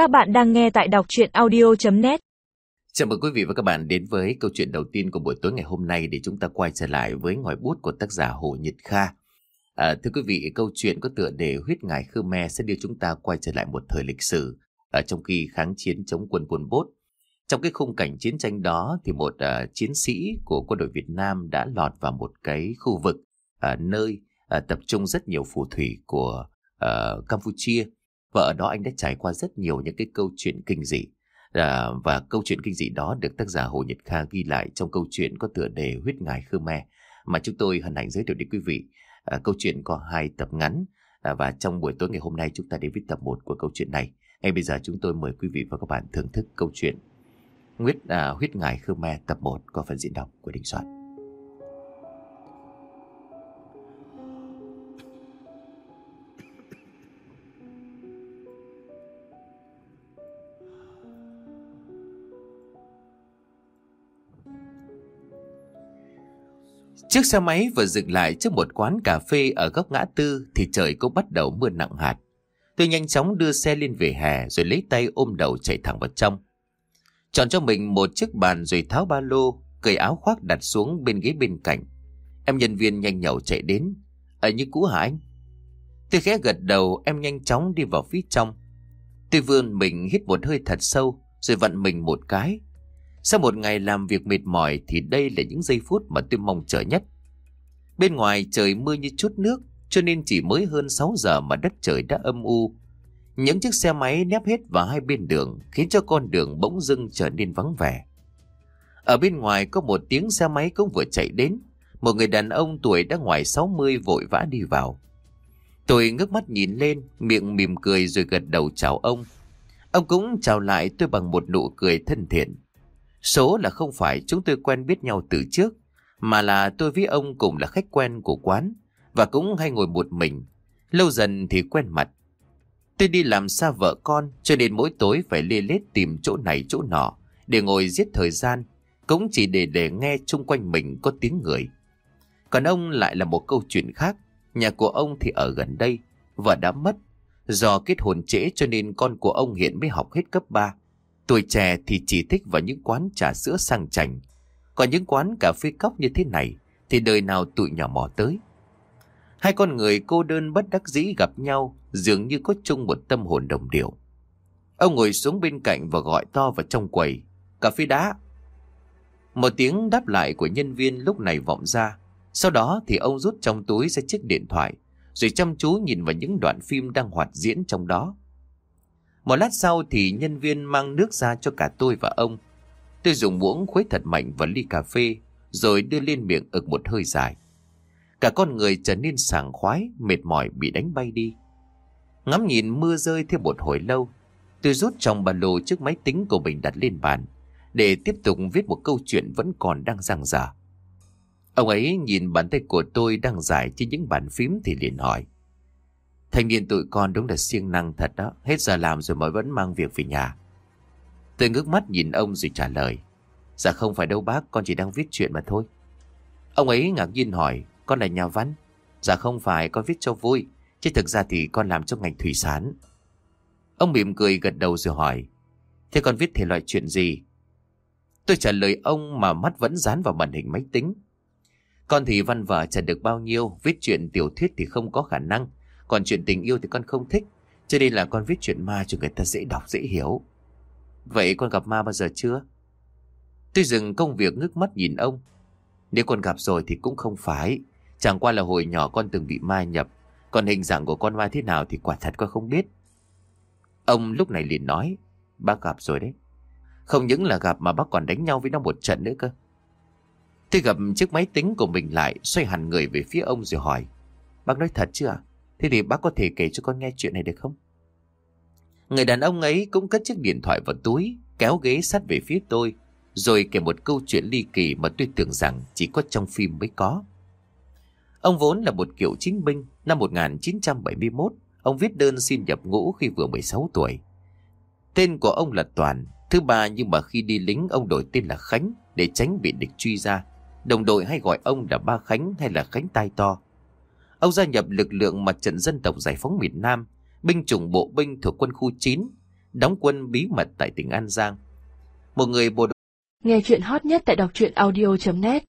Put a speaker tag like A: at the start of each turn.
A: Các bạn đang nghe tại đọc chuyện audio.net
B: Chào mừng quý vị và các bạn đến với câu chuyện đầu tiên của buổi tối ngày hôm nay để chúng ta quay trở lại với ngòi bút của tác giả Hồ Nhật Kha. À, thưa quý vị, câu chuyện có tựa đề huyết ngài Khmer sẽ đưa chúng ta quay trở lại một thời lịch sử ở trong khi kháng chiến chống quân quân bốt, Trong cái khung cảnh chiến tranh đó thì một uh, chiến sĩ của quân đội Việt Nam đã lọt vào một cái khu vực uh, nơi uh, tập trung rất nhiều phù thủy của uh, Campuchia và ở đó anh đã trải qua rất nhiều những cái câu chuyện kinh dị. À, và câu chuyện kinh dị đó được tác giả Hồ Nhật Kha ghi lại trong câu chuyện có tựa đề huyết ngài Khmer mà chúng tôi hân hạnh giới thiệu đến quý vị. À, câu chuyện có hai tập ngắn à, và trong buổi tối ngày hôm nay chúng ta đến với tập 1 của câu chuyện này. Ngay bây giờ chúng tôi mời quý vị và các bạn thưởng thức câu chuyện huyết à, huyết ngài Khmer tập 1 có phần diễn đọc của Đình Soạn. Chiếc xe máy vừa dừng lại trước một quán cà phê ở góc ngã tư thì trời cũng bắt đầu mưa nặng hạt. Tôi nhanh chóng đưa xe lên về hè rồi lấy tay ôm đầu chạy thẳng vào trong. Chọn cho mình một chiếc bàn rồi tháo ba lô, cởi áo khoác đặt xuống bên ghế bên cạnh. Em nhân viên nhanh nhậu chạy đến. Ở như cũ hả anh? Tôi khẽ gật đầu em nhanh chóng đi vào phía trong. Tôi vươn mình hít một hơi thật sâu rồi vặn mình một cái sau một ngày làm việc mệt mỏi thì đây là những giây phút mà tôi mong chờ nhất. Bên ngoài trời mưa như chút nước cho nên chỉ mới hơn 6 giờ mà đất trời đã âm u. Những chiếc xe máy nép hết vào hai bên đường khiến cho con đường bỗng dưng trở nên vắng vẻ. Ở bên ngoài có một tiếng xe máy cũng vừa chạy đến. Một người đàn ông tuổi đã ngoài 60 vội vã đi vào. Tôi ngước mắt nhìn lên, miệng mỉm cười rồi gật đầu chào ông. Ông cũng chào lại tôi bằng một nụ cười thân thiện. Số là không phải chúng tôi quen biết nhau từ trước, mà là tôi với ông cùng là khách quen của quán và cũng hay ngồi một mình. Lâu dần thì quen mặt. Tôi đi làm xa vợ con cho nên mỗi tối phải lê lết tìm chỗ này chỗ nọ để ngồi giết thời gian, cũng chỉ để để nghe chung quanh mình có tiếng người. Còn ông lại là một câu chuyện khác. Nhà của ông thì ở gần đây, vợ đã mất. Do kết hôn trễ cho nên con của ông hiện mới học hết cấp 3. Tuổi trẻ thì chỉ thích vào những quán trà sữa sang chảnh. Còn những quán cà phê cốc như thế này thì đời nào tụi nhỏ mò tới. Hai con người cô đơn bất đắc dĩ gặp nhau, dường như có chung một tâm hồn đồng điệu. Ông ngồi xuống bên cạnh và gọi to vào trong quầy. Cà phê đá. Một tiếng đáp lại của nhân viên lúc này vọng ra. Sau đó thì ông rút trong túi ra chiếc điện thoại, rồi chăm chú nhìn vào những đoạn phim đang hoạt diễn trong đó. Một lát sau thì nhân viên mang nước ra cho cả tôi và ông. Tôi dùng muỗng khuấy thật mạnh vào ly cà phê, rồi đưa lên miệng ực một hơi dài. Cả con người trở nên sảng khoái, mệt mỏi bị đánh bay đi. Ngắm nhìn mưa rơi thêm một hồi lâu, tôi rút trong ba lô chiếc máy tính của mình đặt lên bàn, để tiếp tục viết một câu chuyện vẫn còn đang dang dở. Ông ấy nhìn bàn tay của tôi đang giải trên những bàn phím thì liền hỏi. Thanh niên tụi con đúng là siêng năng thật đó. Hết giờ làm rồi mới vẫn mang việc về nhà. Tôi ngước mắt nhìn ông rồi trả lời. Dạ không phải đâu bác, con chỉ đang viết chuyện mà thôi. Ông ấy ngạc nhiên hỏi, con là nhà văn? Dạ không phải, con viết cho vui. Chứ thực ra thì con làm cho ngành thủy sản. Ông mỉm cười gật đầu rồi hỏi. Thế con viết thể loại chuyện gì? Tôi trả lời ông mà mắt vẫn dán vào màn hình máy tính. Con thì văn vở chẳng được bao nhiêu, viết chuyện tiểu thuyết thì không có khả năng. Còn chuyện tình yêu thì con không thích, Cho nên là con viết chuyện ma cho người ta dễ đọc, dễ hiểu. Vậy con gặp ma bao giờ chưa? Tôi dừng công việc ngước mắt nhìn ông. Nếu con gặp rồi thì cũng không phải. Chẳng qua là hồi nhỏ con từng bị ma nhập. Còn hình dạng của con ma thế nào thì quả thật con không biết. Ông lúc này liền nói, Bác gặp rồi đấy. Không những là gặp mà bác còn đánh nhau với nó một trận nữa cơ. Tôi gặp chiếc máy tính của mình lại, Xoay hẳn người về phía ông rồi hỏi, Bác nói thật chưa Thế thì bác có thể kể cho con nghe chuyện này được không? Người đàn ông ấy cũng cất chiếc điện thoại vào túi, kéo ghế sát về phía tôi, rồi kể một câu chuyện ly kỳ mà tôi tưởng rằng chỉ có trong phim mới có. Ông vốn là một cựu chính binh, năm 1971, ông viết đơn xin nhập ngũ khi vừa 16 tuổi. Tên của ông là Toàn, thứ ba nhưng mà khi đi lính ông đổi tên là Khánh để tránh bị địch truy ra. Đồng đội hay gọi ông là Ba Khánh hay là Khánh Tai To. Ông gia nhập lực lượng mặt trận dân tộc giải phóng miền Nam, binh chủng bộ binh thuộc quân khu 9, đóng quân bí mật tại tỉnh An Giang. Một người bộ đội...
C: Nghe chuyện hot nhất tại đọc truyện audio.net